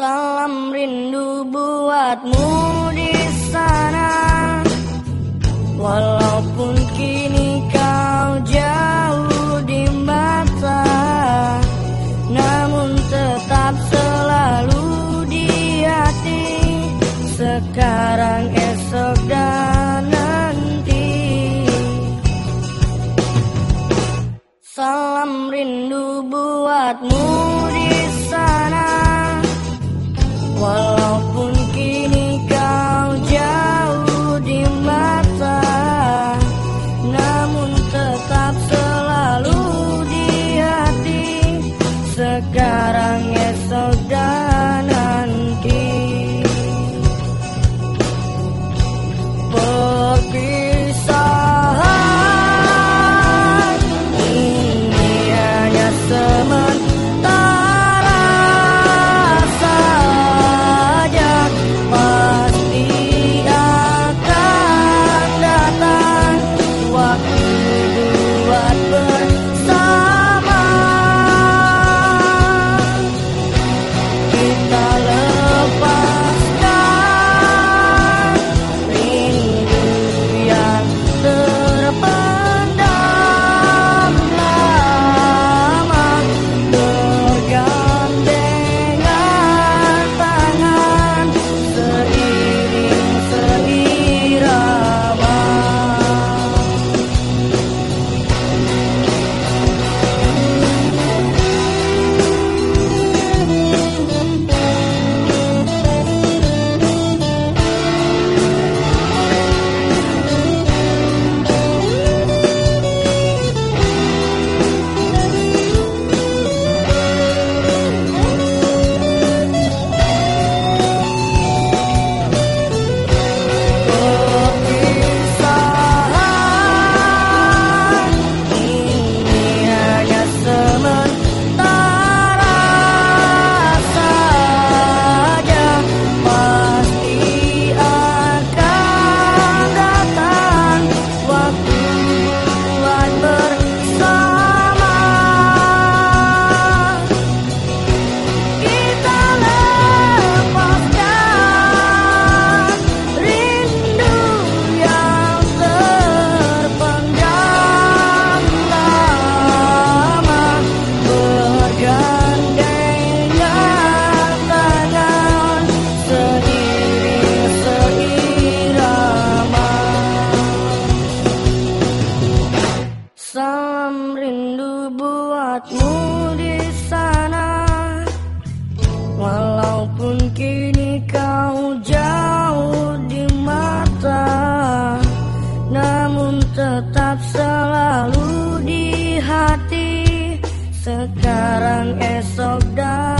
Salam rindu buatmu di sana. Walaupun kini kau jauh di mata Namun tetap selalu di hati. Sekarang esok dan nanti. Salam rindu buatmu Sekarang buatmu di sana. Walaupun kini kau jauh di mata Namun tetap selalu di hati. Sekarang esok dan